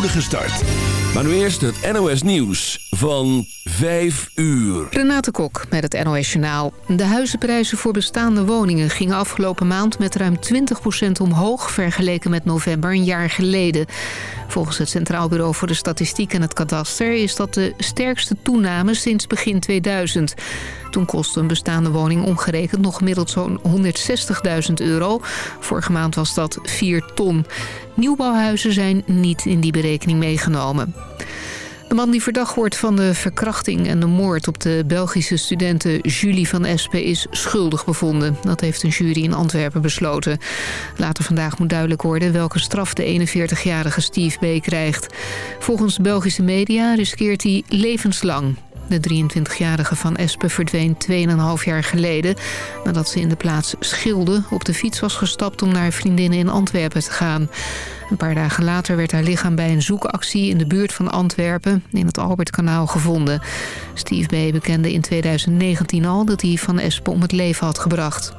start. Maar nu eerst het NOS Nieuws van 5 uur. Renate Kok met het NOS Journaal. De huizenprijzen voor bestaande woningen gingen afgelopen maand met ruim 20% omhoog... vergeleken met november een jaar geleden. Volgens het Centraal Bureau voor de Statistiek en het Kadaster... is dat de sterkste toename sinds begin 2000. Toen kostte een bestaande woning omgerekend nog gemiddeld zo'n 160.000 euro. Vorige maand was dat 4 ton. Nieuwbouwhuizen zijn niet in die berekening meegenomen. De man die verdacht wordt van de verkrachting en de moord op de Belgische studente Julie van Espen is schuldig bevonden. Dat heeft een jury in Antwerpen besloten. Later vandaag moet duidelijk worden welke straf de 41-jarige Steve B. krijgt. Volgens Belgische media riskeert hij levenslang. De 23-jarige van Espen verdween 2,5 jaar geleden... nadat ze in de plaats Schilde op de fiets was gestapt... om naar vriendinnen in Antwerpen te gaan. Een paar dagen later werd haar lichaam bij een zoekactie... in de buurt van Antwerpen in het Albertkanaal gevonden. Steve B. bekende in 2019 al dat hij van Espen om het leven had gebracht.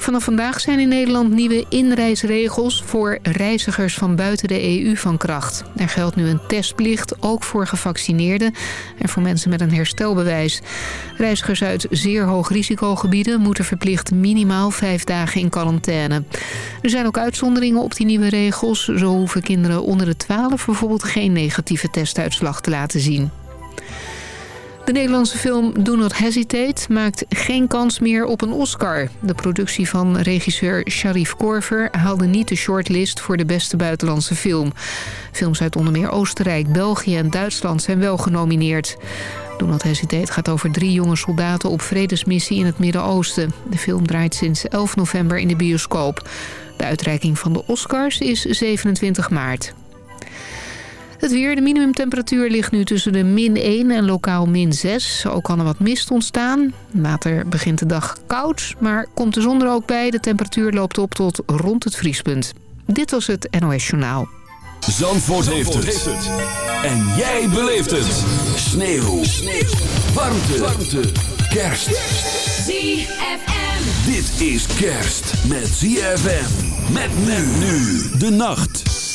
Vanaf vandaag zijn in Nederland nieuwe inreisregels voor reizigers van buiten de EU van kracht. Er geldt nu een testplicht, ook voor gevaccineerden en voor mensen met een herstelbewijs. Reizigers uit zeer hoog risicogebieden moeten verplicht minimaal vijf dagen in quarantaine. Er zijn ook uitzonderingen op die nieuwe regels. Zo hoeven kinderen onder de 12 bijvoorbeeld geen negatieve testuitslag te laten zien. De Nederlandse film Do Not Hesitate maakt geen kans meer op een Oscar. De productie van regisseur Sharif Korver haalde niet de shortlist voor de beste buitenlandse film. Films uit onder meer Oostenrijk, België en Duitsland zijn wel genomineerd. Do Not Hesitate gaat over drie jonge soldaten op vredesmissie in het Midden-Oosten. De film draait sinds 11 november in de bioscoop. De uitreiking van de Oscars is 27 maart. Het weer, de minimumtemperatuur ligt nu tussen de min 1 en lokaal min 6. Ook kan er wat mist ontstaan. Later begint de dag koud, maar komt de zon er ook bij. De temperatuur loopt op tot rond het vriespunt. Dit was het NOS Journaal. Zandvoort, heeft, het. En jij beleeft het. Sneeuw. Sneeuw. Warmte. Warmte. Kerst. ZFM. Dit is kerst met ZFM. Met men nu de nacht.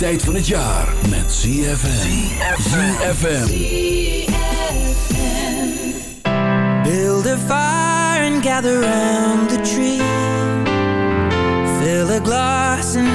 Tijd van het jaar met ZFM. ZFM. Build a fire and gather round the tree. Fill a glass and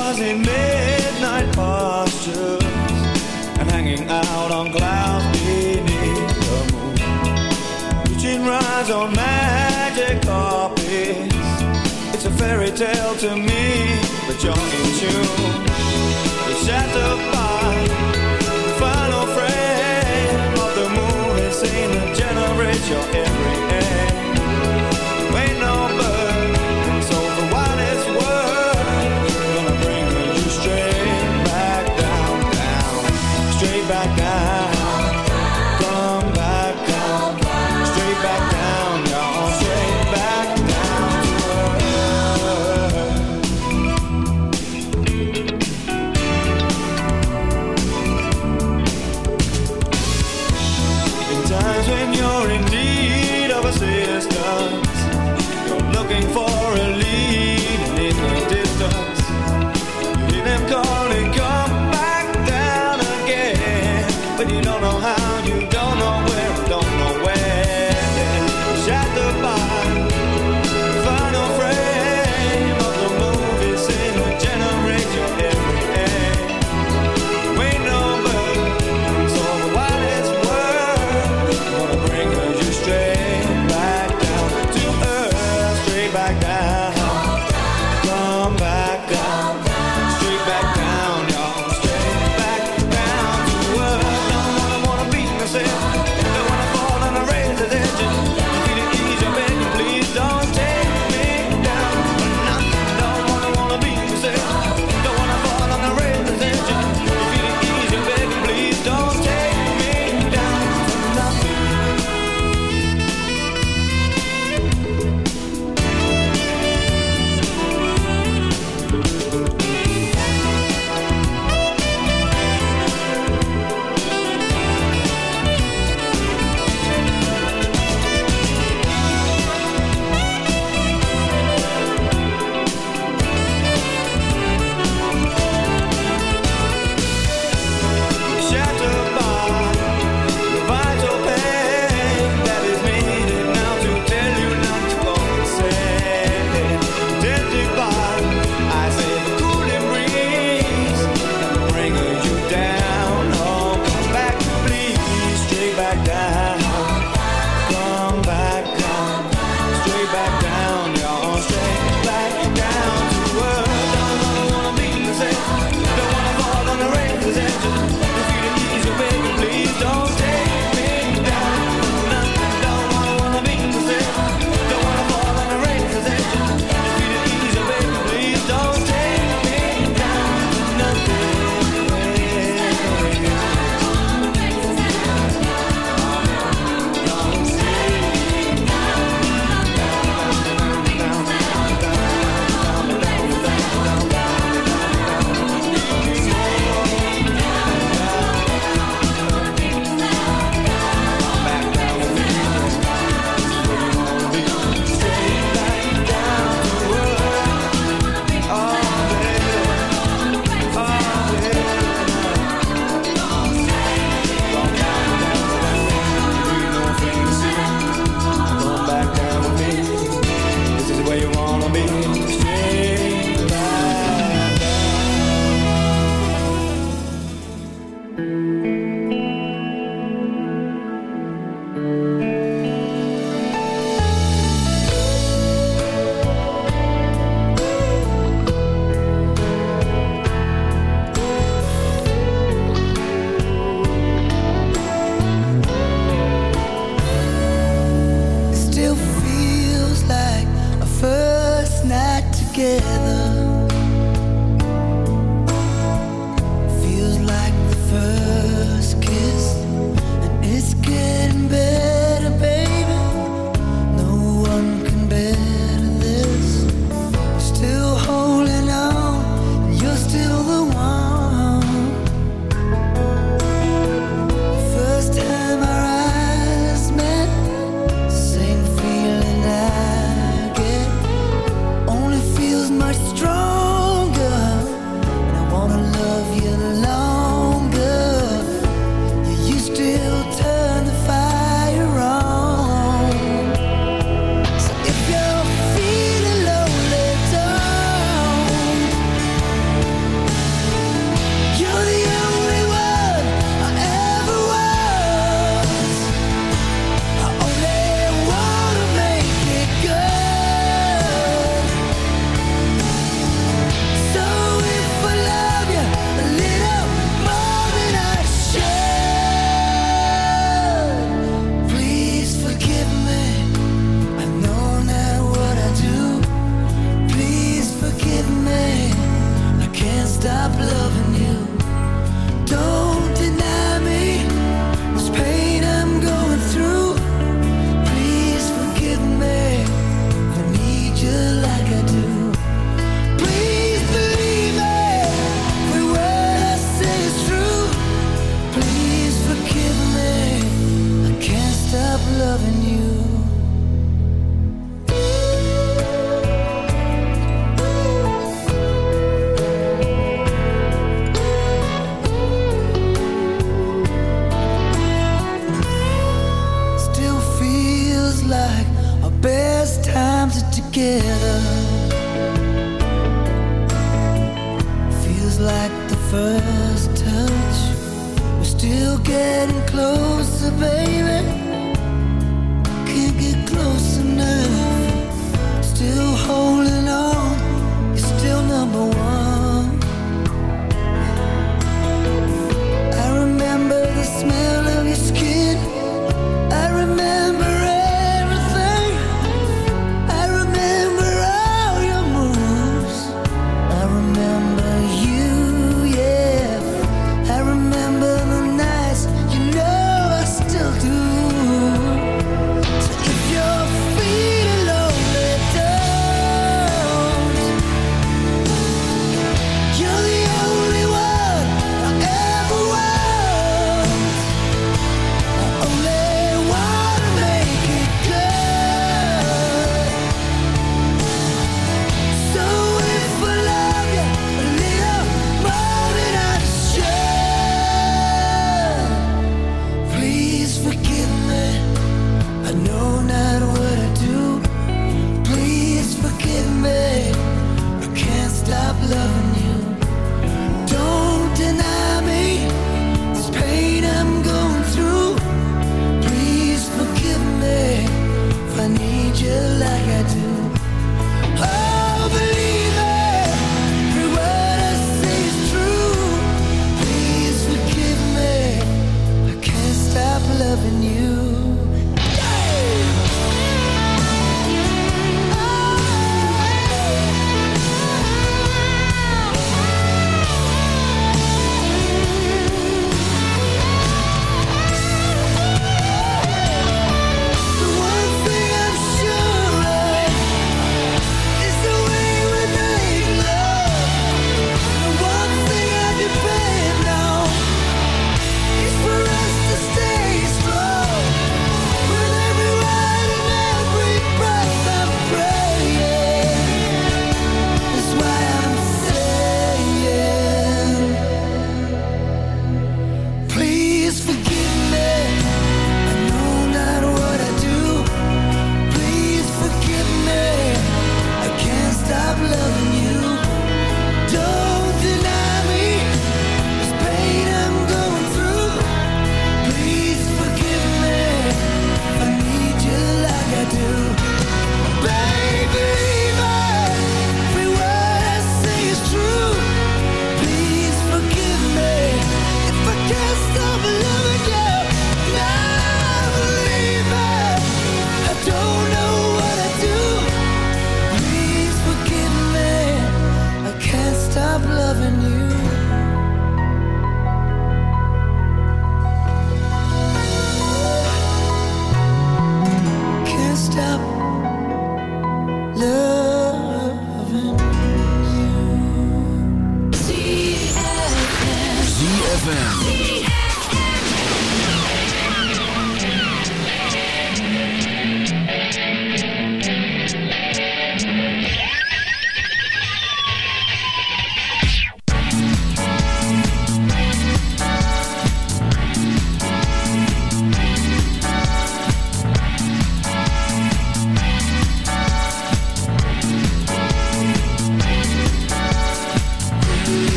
stars in midnight postures And hanging out on clouds beneath the moon. Reaching rides on magic carpets. It's a fairy tale to me, but you're in tune. The shadow by the final frame of the moon Is seen to generate your every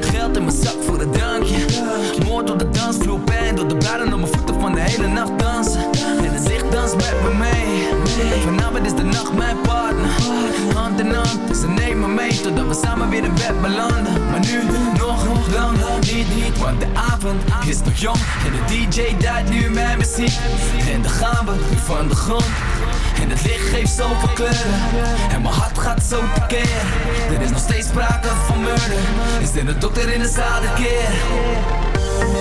Geld in mijn zak voor een drankje. Moord op de dansvloer, pijn door de bladen op mijn voeten van de hele nacht dansen. En het licht danst met me mee. Vanavond is de nacht mijn partner. Hand in hand, ze me mee totdat we samen weer in bed belanden. Maar nu nog lang niet, niet, want de avond is nog jong. En de DJ duidt nu mijn muziek. En dan gaan we van de grond. En het licht geeft zoveel kleuren. En mijn hart gaat zo tekeer Er is nog steeds sprake van murder. Is dit de dokter in de zaal de keer?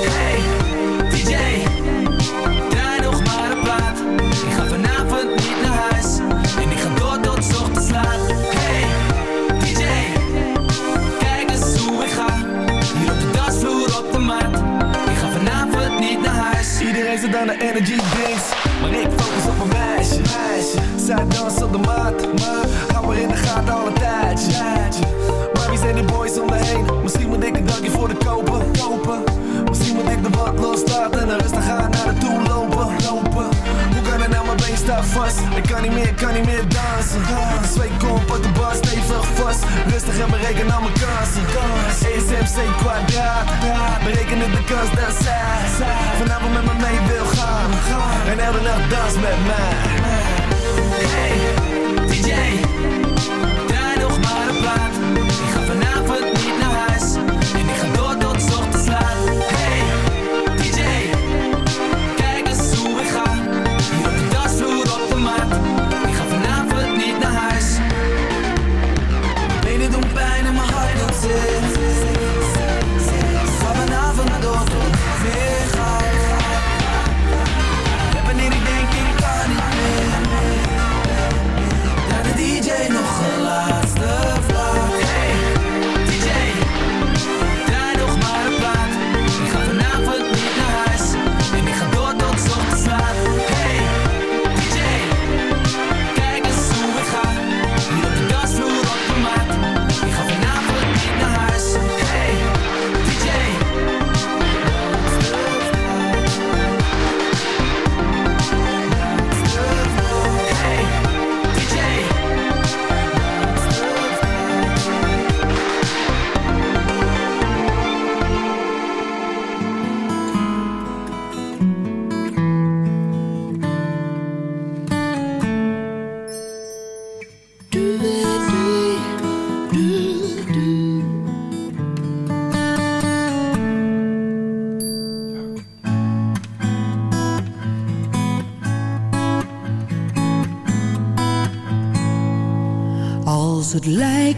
Hey, DJ Draai nog maar een plaat. Ik ga vanavond niet naar huis. En ik ga door tot ochtends laat. Hey, DJ Kijk eens hoe ik ga. Hier op de dansvloer op de mat. Ik ga vanavond niet naar huis. Iedereen zit aan de energy drinks Maar ik focus op meisje, meisje. Zij danst op de maat Maar hou maar in de gaten al een tijdje. Maar die boys om me heen? Misschien moet ik een dankje voor de kopen, kopen. Misschien moet ik de wat loslaten En rustig gaan naar de toe lopen, lopen. Hoe kan het nou, mijn been staat vast? Ik kan niet meer, kan niet meer dansen. Twee kom, pak de bar stevig vast. Rustig en bereken al mijn kansen. ESMC kwadraat. Berekenen de kans dat zij Vanavond met me mee wil gaan. En elke nacht dans met mij Hey, DJ,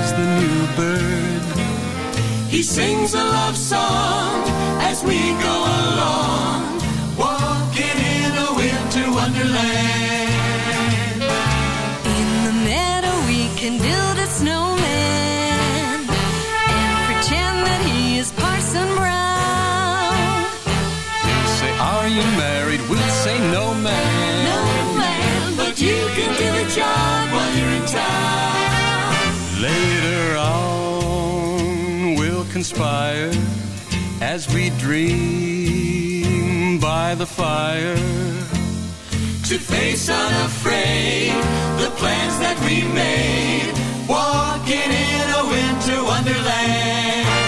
is the new bird. He sings a love song as we go along, walking in a winter wonderland. In the meadow, we can build a snowman and pretend that he is Parson Brown. He'll say, Are you married? Later on, we'll conspire as we dream by the fire. To face unafraid the plans that we made, walking in a winter wonderland.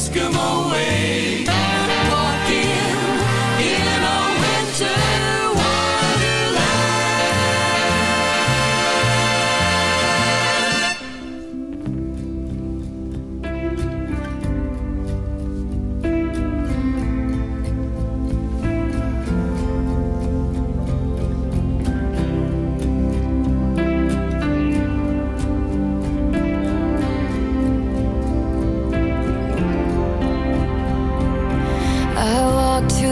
Eskimo way.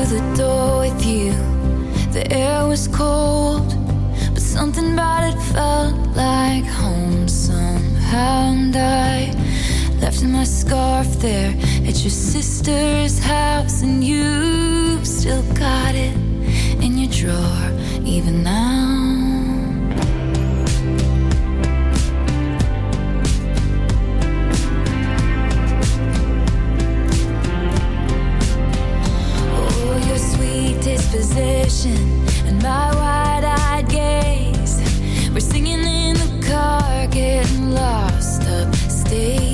the door with you. The air was cold, but something about it felt like home somehow. And I left my scarf there at your sister's house, and you've still got it in your drawer, even now. conversation and my wide eyed gaze. We're singing in the car, getting lost upstate.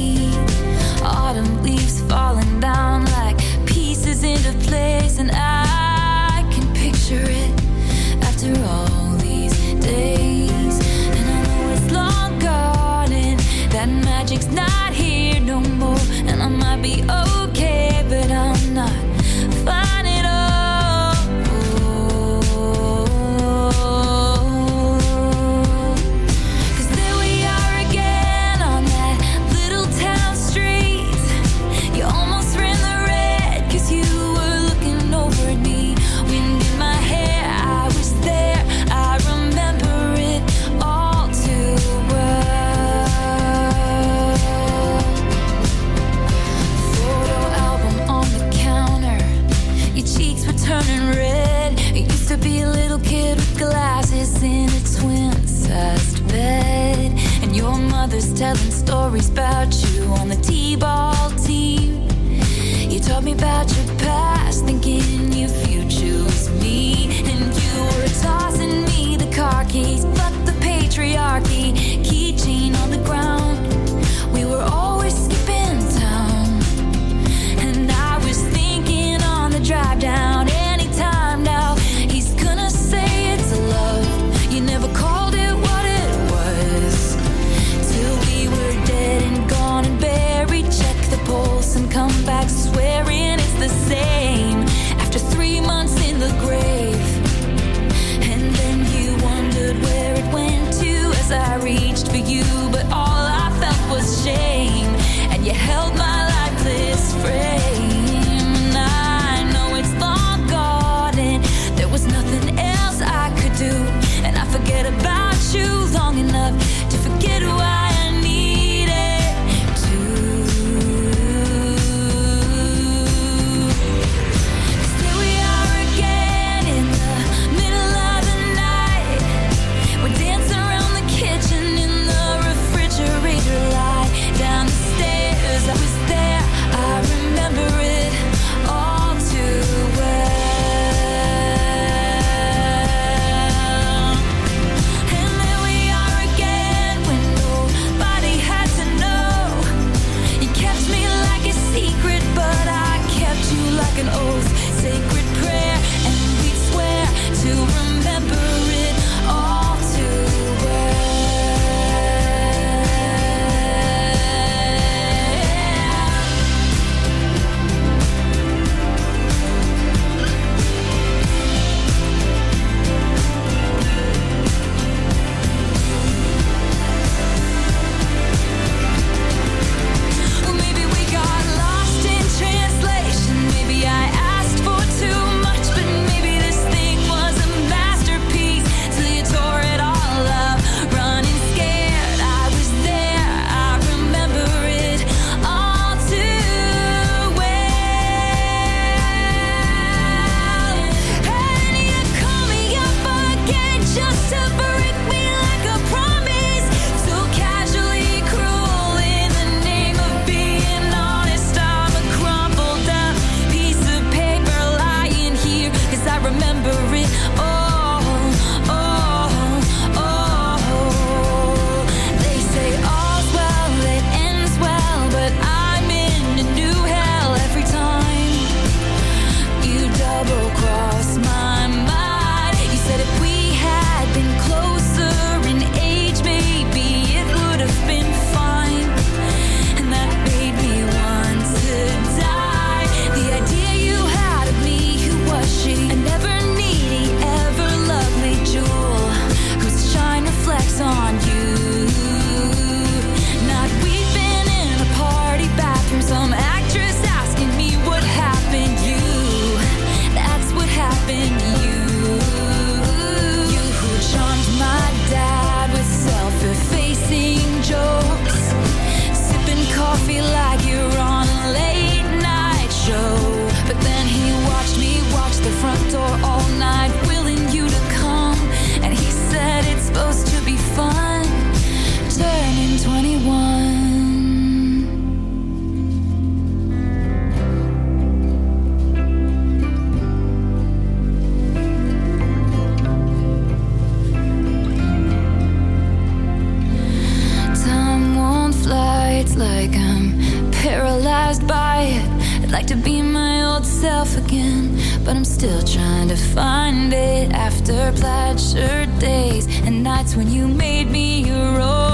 telling stories about you on the T-ball team. You taught me about again, but I'm still trying to find it after plaid shirt days and nights when you made me your own.